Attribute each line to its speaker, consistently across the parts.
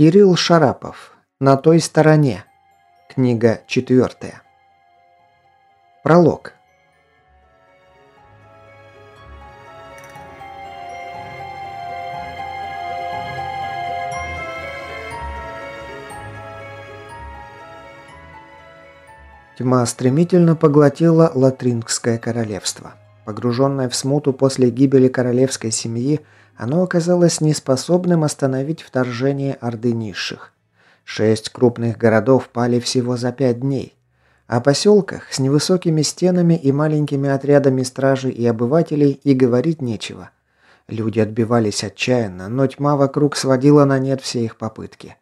Speaker 1: Кирилл Шарапов. На той стороне. Книга четвертая. Пролог. Тьма стремительно поглотила Латрингское королевство. Погруженное в смуту после гибели королевской семьи, оно оказалось неспособным остановить вторжение Орды Низших. Шесть крупных городов пали всего за пять дней. О поселках с невысокими стенами и маленькими отрядами стражи и обывателей и говорить нечего. Люди отбивались отчаянно, но тьма вокруг сводила на нет все их попытки.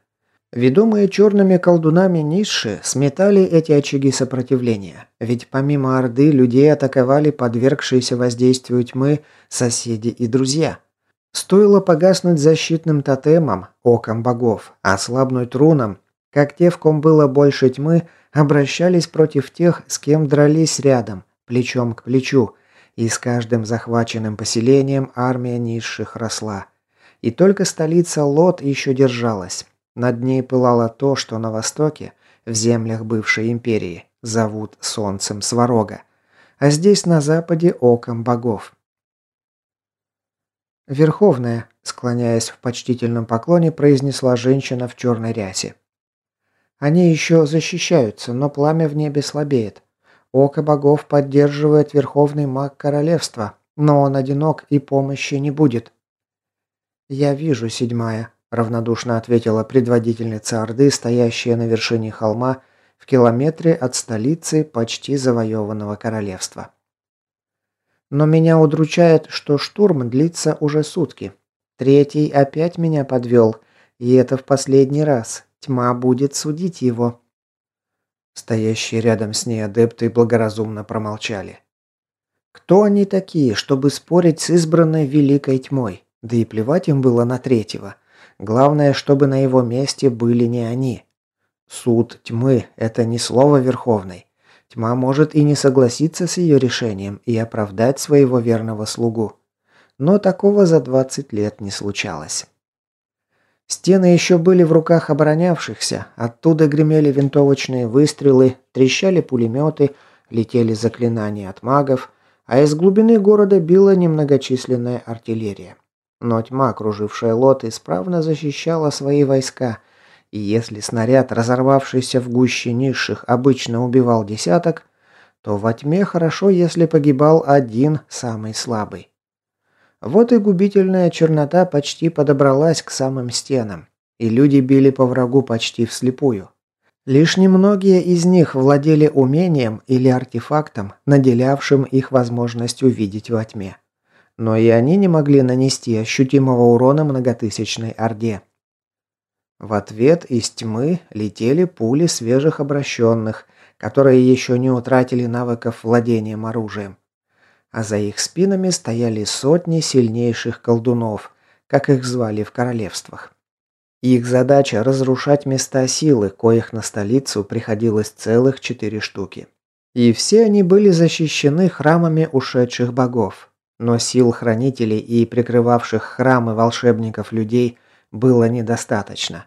Speaker 1: Ведомые черными колдунами низшие сметали эти очаги сопротивления, ведь помимо Орды людей атаковали подвергшиеся воздействию тьмы соседи и друзья – Стоило погаснуть защитным тотемом, оком богов, ослабнуть руном, как те, в ком было больше тьмы, обращались против тех, с кем дрались рядом, плечом к плечу, и с каждым захваченным поселением армия низших росла. И только столица Лот еще держалась. Над ней пылало то, что на востоке, в землях бывшей империи, зовут солнцем Сварога, а здесь на западе оком богов. «Верховная», – склоняясь в почтительном поклоне, произнесла женщина в черной рясе. «Они еще защищаются, но пламя в небе слабеет. Око богов поддерживает верховный маг королевства, но он одинок и помощи не будет». «Я вижу, седьмая», – равнодушно ответила предводительница Орды, стоящая на вершине холма в километре от столицы почти завоеванного королевства. Но меня удручает, что штурм длится уже сутки. Третий опять меня подвел, и это в последний раз. Тьма будет судить его». Стоящие рядом с ней адепты благоразумно промолчали. Кто они такие, чтобы спорить с избранной великой тьмой? Да и плевать им было на третьего. Главное, чтобы на его месте были не они. Суд тьмы – это не слово Верховной. Тьма может и не согласиться с ее решением и оправдать своего верного слугу. Но такого за 20 лет не случалось. Стены еще были в руках оборонявшихся, оттуда гремели винтовочные выстрелы, трещали пулеметы, летели заклинания от магов, а из глубины города била немногочисленная артиллерия. Но тьма, окружившая лот, исправно защищала свои войска, и если снаряд, разорвавшийся в гуще низших, обычно убивал десяток, то во тьме хорошо, если погибал один, самый слабый. Вот и губительная чернота почти подобралась к самым стенам, и люди били по врагу почти вслепую. Лишь немногие из них владели умением или артефактом, наделявшим их возможностью видеть во тьме. Но и они не могли нанести ощутимого урона многотысячной орде. В ответ из тьмы летели пули свежих обращенных, которые еще не утратили навыков владением оружием. А за их спинами стояли сотни сильнейших колдунов, как их звали в королевствах. Их задача – разрушать места силы, коих на столицу приходилось целых четыре штуки. И все они были защищены храмами ушедших богов. Но сил хранителей и прикрывавших храмы волшебников людей было недостаточно.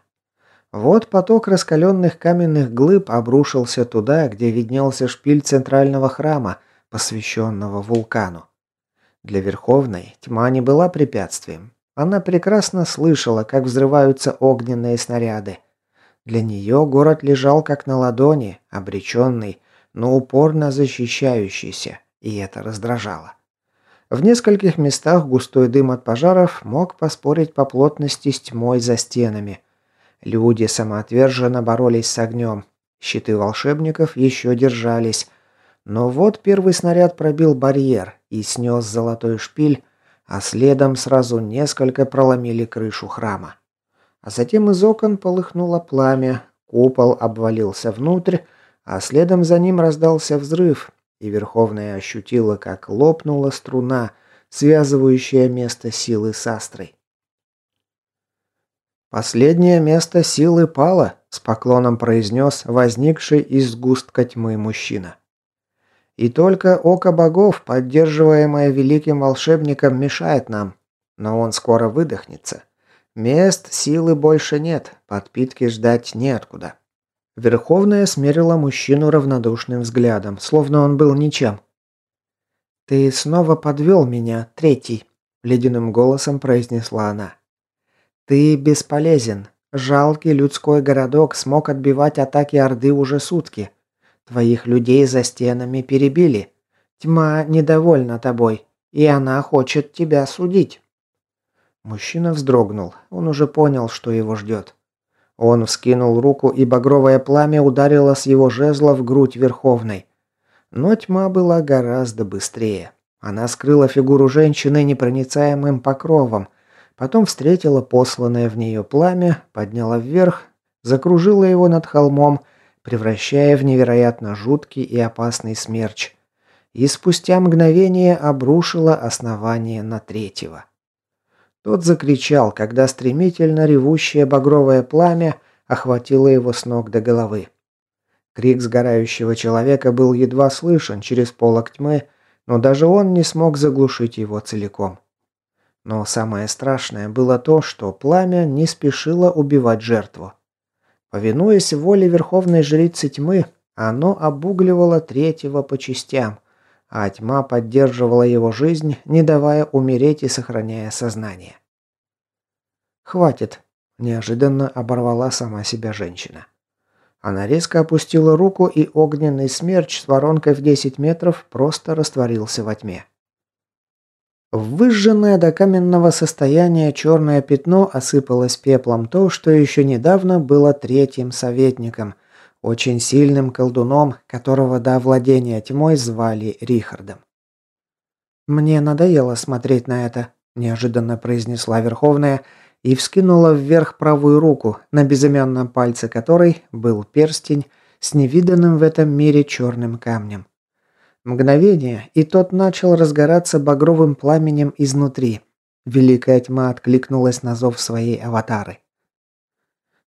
Speaker 1: Вот поток раскаленных каменных глыб обрушился туда, где виднелся шпиль центрального храма, посвященного вулкану. Для Верховной тьма не была препятствием. Она прекрасно слышала, как взрываются огненные снаряды. Для нее город лежал как на ладони, обреченный, но упорно защищающийся, и это раздражало. В нескольких местах густой дым от пожаров мог поспорить по плотности с тьмой за стенами – Люди самоотверженно боролись с огнем. Щиты волшебников еще держались. Но вот первый снаряд пробил барьер и снес золотой шпиль, а следом сразу несколько проломили крышу храма. А затем из окон полыхнуло пламя, купол обвалился внутрь, а следом за ним раздался взрыв, и Верховная ощутила, как лопнула струна, связывающая место силы с Астрой. «Последнее место силы пало», – с поклоном произнес возникший из сгустка тьмы мужчина. «И только око богов, поддерживаемое великим волшебником, мешает нам. Но он скоро выдохнется. Мест силы больше нет, подпитки ждать неоткуда. Верховная смерила мужчину равнодушным взглядом, словно он был ничем. «Ты снова подвел меня, третий», – ледяным голосом произнесла она. «Ты бесполезен. Жалкий людской городок смог отбивать атаки Орды уже сутки. Твоих людей за стенами перебили. Тьма недовольна тобой, и она хочет тебя судить». Мужчина вздрогнул. Он уже понял, что его ждет. Он вскинул руку, и багровое пламя ударило с его жезла в грудь Верховной. Но тьма была гораздо быстрее. Она скрыла фигуру женщины непроницаемым покровом, потом встретила посланное в нее пламя, подняла вверх, закружила его над холмом, превращая в невероятно жуткий и опасный смерч, и спустя мгновение обрушила основание на третьего. Тот закричал, когда стремительно ревущее багровое пламя охватило его с ног до головы. Крик сгорающего человека был едва слышен через полок тьмы, но даже он не смог заглушить его целиком. Но самое страшное было то, что пламя не спешило убивать жертву. Повинуясь воле Верховной Жрицы Тьмы, оно обугливало третьего по частям – а тьма поддерживала его жизнь, не давая умереть и сохраняя сознание. «Хватит», – неожиданно оборвала сама себя женщина. Она резко опустила руку, и огненный смерч с воронкой в 10 метров просто растворился во тьме. выжженное до каменного состояния черное пятно осыпалось пеплом то, что еще недавно было третьим советником, очень сильным колдуном, которого до владения тьмой звали Рихардом. «Мне надоело смотреть на это», – неожиданно произнесла Верховная и вскинула вверх правую руку, на безымянном пальце которой был перстень с невиданным в этом мире черным камнем. Мгновение, и тот начал разгораться багровым пламенем изнутри. Великая тьма откликнулась на зов своей аватары.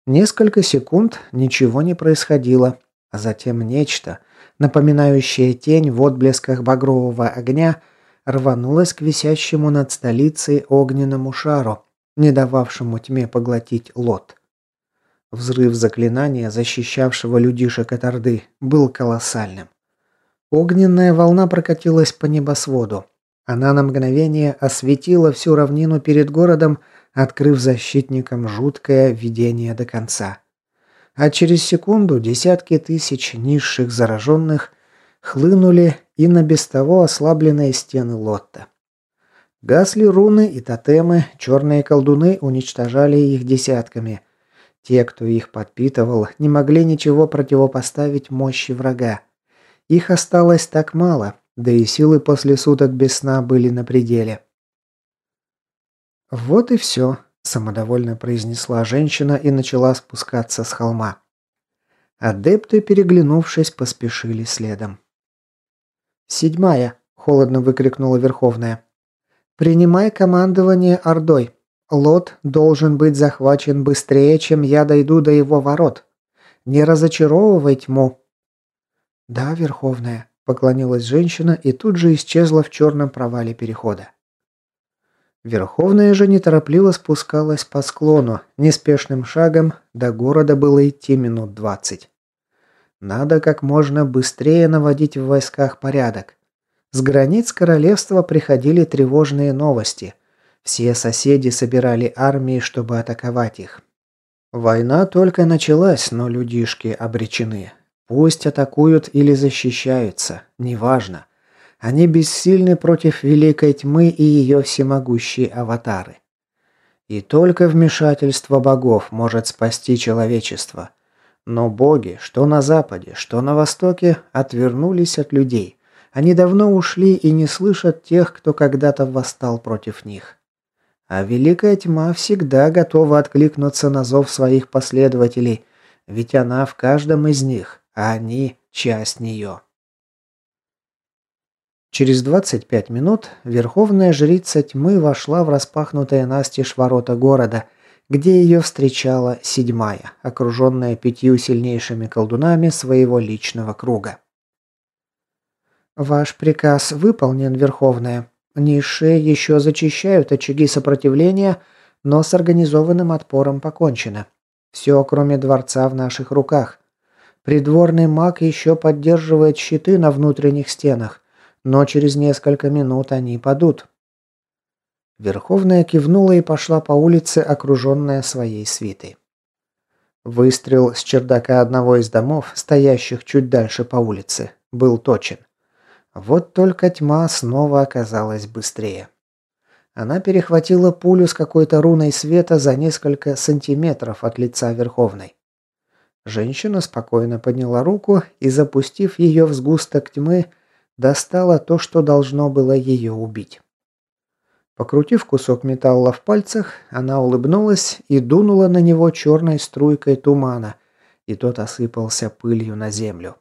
Speaker 1: Несколько секунд ничего не происходило, а затем нечто, напоминающее тень в отблесках багрового огня, рванулось к висящему над столицей огненному шару, не дававшему тьме поглотить лот. Взрыв заклинания, защищавшего людишек от Орды, был колоссальным. Огненная волна прокатилась по небосводу. Она на мгновение осветила всю равнину перед городом, открыв защитникам жуткое видение до конца. А через секунду десятки тысяч низших зараженных хлынули и на без того ослабленные стены Лотта. Гасли руны и тотемы, черные колдуны уничтожали их десятками. Те, кто их подпитывал, не могли ничего противопоставить мощи врага. Их осталось так мало, да и силы после суток без сна были на пределе. «Вот и все», – самодовольно произнесла женщина и начала спускаться с холма. Адепты, переглянувшись, поспешили следом. «Седьмая», – холодно выкрикнула Верховная. «Принимай командование Ордой. Лот должен быть захвачен быстрее, чем я дойду до его ворот. Не разочаровывай тьму». «Да, Верховная», – поклонилась женщина и тут же исчезла в черном провале перехода. Верховная же неторопливо спускалась по склону, неспешным шагом, до города было идти минут двадцать. Надо как можно быстрее наводить в войсках порядок. С границ королевства приходили тревожные новости. Все соседи собирали армии, чтобы атаковать их. Война только началась, но людишки обречены. Пусть атакуют или защищаются, неважно. Они бессильны против великой тьмы и ее всемогущие аватары. И только вмешательство богов может спасти человечество. Но боги, что на западе, что на востоке, отвернулись от людей. Они давно ушли и не слышат тех, кто когда-то восстал против них. А великая тьма всегда готова откликнуться на зов своих последователей, ведь она в каждом из них, а они – часть нее. Через 25 минут верховная жрица тьмы вошла в распахнутые настежь ворота города, где ее встречала седьмая, окруженная пятью сильнейшими колдунами своего личного круга. «Ваш приказ выполнен, Верховная. Низшие еще зачищают очаги сопротивления, но с организованным отпором покончено. Все, кроме дворца, в наших руках. Придворный маг еще поддерживает щиты на внутренних стенах, но через несколько минут они падут. Верховная кивнула и пошла по улице, окруженная своей свитой. Выстрел с чердака одного из домов, стоящих чуть дальше по улице, был точен. Вот только тьма снова оказалась быстрее. Она перехватила пулю с какой-то руной света за несколько сантиметров от лица Верховной. Женщина спокойно подняла руку и, запустив ее в сгусток тьмы, достала то, что должно было ее убить. Покрутив кусок металла в пальцах, она улыбнулась и дунула на него черной струйкой тумана, и тот осыпался пылью на землю.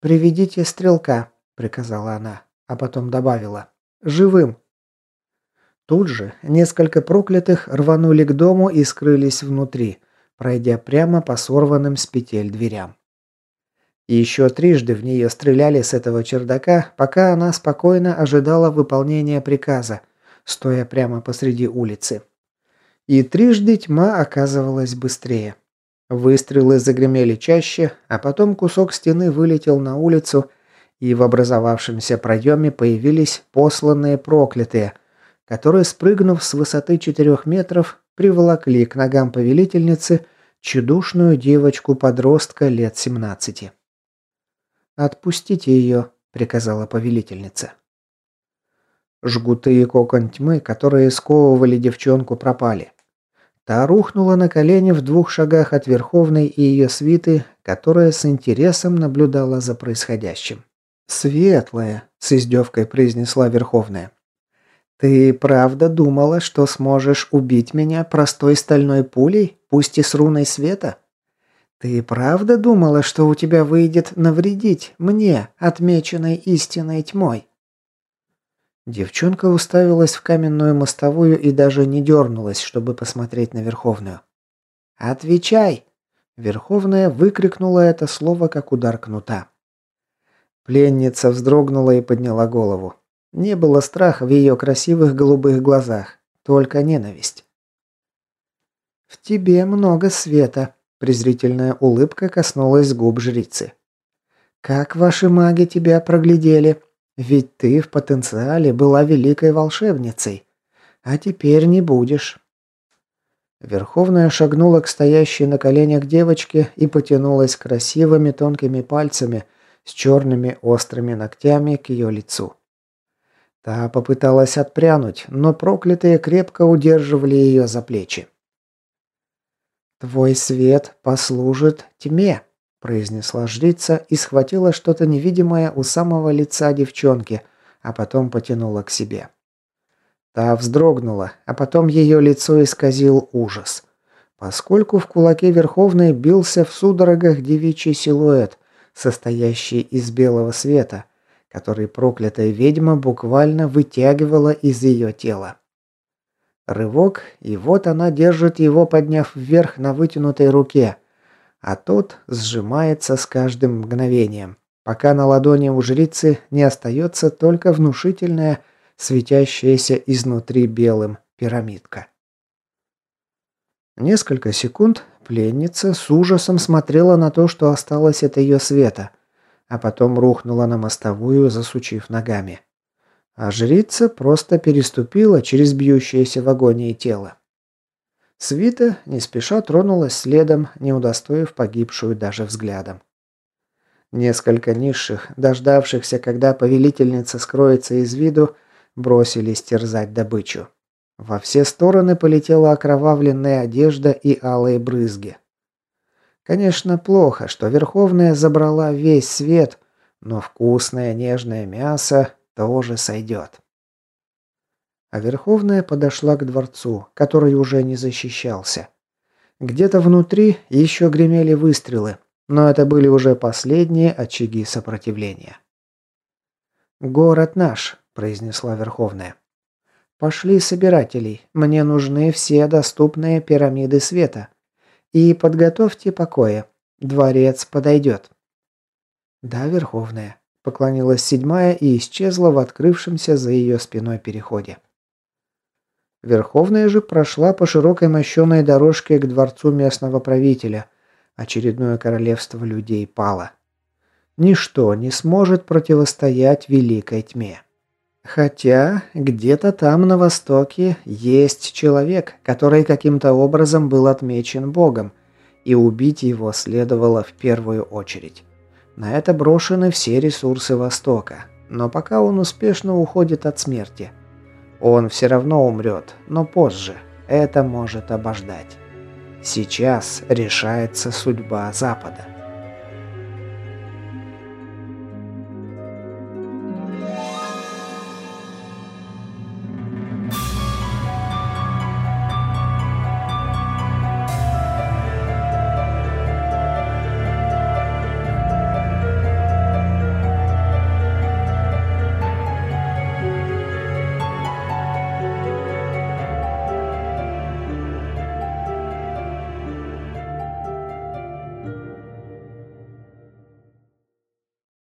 Speaker 1: «Приведите стрелка», — приказала она, а потом добавила. «Живым». Тут же несколько проклятых рванули к дому и скрылись внутри, пройдя прямо по сорванным с петель дверям. И еще трижды в нее стреляли с этого чердака, пока она спокойно ожидала выполнения приказа, стоя прямо посреди улицы. И трижды тьма оказывалась быстрее. Выстрелы загремели чаще, а потом кусок стены вылетел на улицу, и в образовавшемся проеме появились посланные проклятые, которые, спрыгнув с высоты четырех метров, приволокли к ногам повелительницы чудушную девочку-подростка лет семнадцати. «Отпустите ее», — приказала повелительница. Жгуты и кокон тьмы, которые сковывали девчонку, пропали. Та рухнула на колени в двух шагах от Верховной и ее свиты, которая с интересом наблюдала за происходящим. «Светлая», — с издевкой произнесла Верховная. «Ты правда думала, что сможешь убить меня простой стальной пулей, пусть и с руной света?» «Ты правда думала, что у тебя выйдет навредить мне, отмеченной истинной тьмой?» Девчонка уставилась в каменную мостовую и даже не дернулась, чтобы посмотреть на Верховную. «Отвечай!» Верховная выкрикнула это слово, как удар кнута. Пленница вздрогнула и подняла голову. Не было страха в ее красивых голубых глазах, только ненависть. «В тебе много света», Презрительная улыбка коснулась губ жрицы. «Как ваши маги тебя проглядели? Ведь ты в потенциале была великой волшебницей. А теперь не будешь». Верховная шагнула к стоящей на коленях девочке и потянулась красивыми тонкими пальцами с черными острыми ногтями к ее лицу. Та попыталась отпрянуть, но проклятые крепко удерживали ее за плечи. «Твой свет послужит тьме», – произнесла жрица и схватила что-то невидимое у самого лица девчонки, а потом потянула к себе. Та вздрогнула, а потом ее лицо исказил ужас. Поскольку в кулаке Верховной бился в судорогах девичий силуэт, состоящий из белого света, который проклятая ведьма буквально вытягивала из ее тела. Рывок, и вот она держит его, подняв вверх на вытянутой руке. А тот сжимается с каждым мгновением, пока на ладони у жрицы не остается только внушительная, светящаяся изнутри белым пирамидка. Несколько секунд пленница с ужасом смотрела на то, что осталось от ее света, а потом рухнула на мостовую, засучив ногами а жрица просто переступила через бьющееся в агонии тело. Свита не спеша тронулась следом, не удостоив погибшую даже взглядом. Несколько низших, дождавшихся, когда повелительница скроется из виду, бросились терзать добычу. Во все стороны полетела окровавленная одежда и алые брызги. Конечно, плохо, что Верховная забрала весь свет, но вкусное нежное мясо тоже сойдет. А Верховная подошла к дворцу, который уже не защищался. Где-то внутри еще гремели выстрелы, но это были уже последние очаги сопротивления. «Город наш», – произнесла Верховная. «Пошли собирателей, мне нужны все доступные пирамиды света. И подготовьте покои, дворец подойдет». «Да, Верховная», Поклонилась седьмая и исчезла в открывшемся за ее спиной переходе. Верховная же прошла по широкой мощеной дорожке к дворцу местного правителя. Очередное королевство людей пало. Ничто не сможет противостоять великой тьме. Хотя где-то там на востоке есть человек, который каким-то образом был отмечен Богом, и убить его следовало в первую очередь. На это брошены все ресурсы Востока, но пока он успешно уходит от смерти. Он все равно умрет, но позже. Это может обождать. Сейчас решается судьба Запада.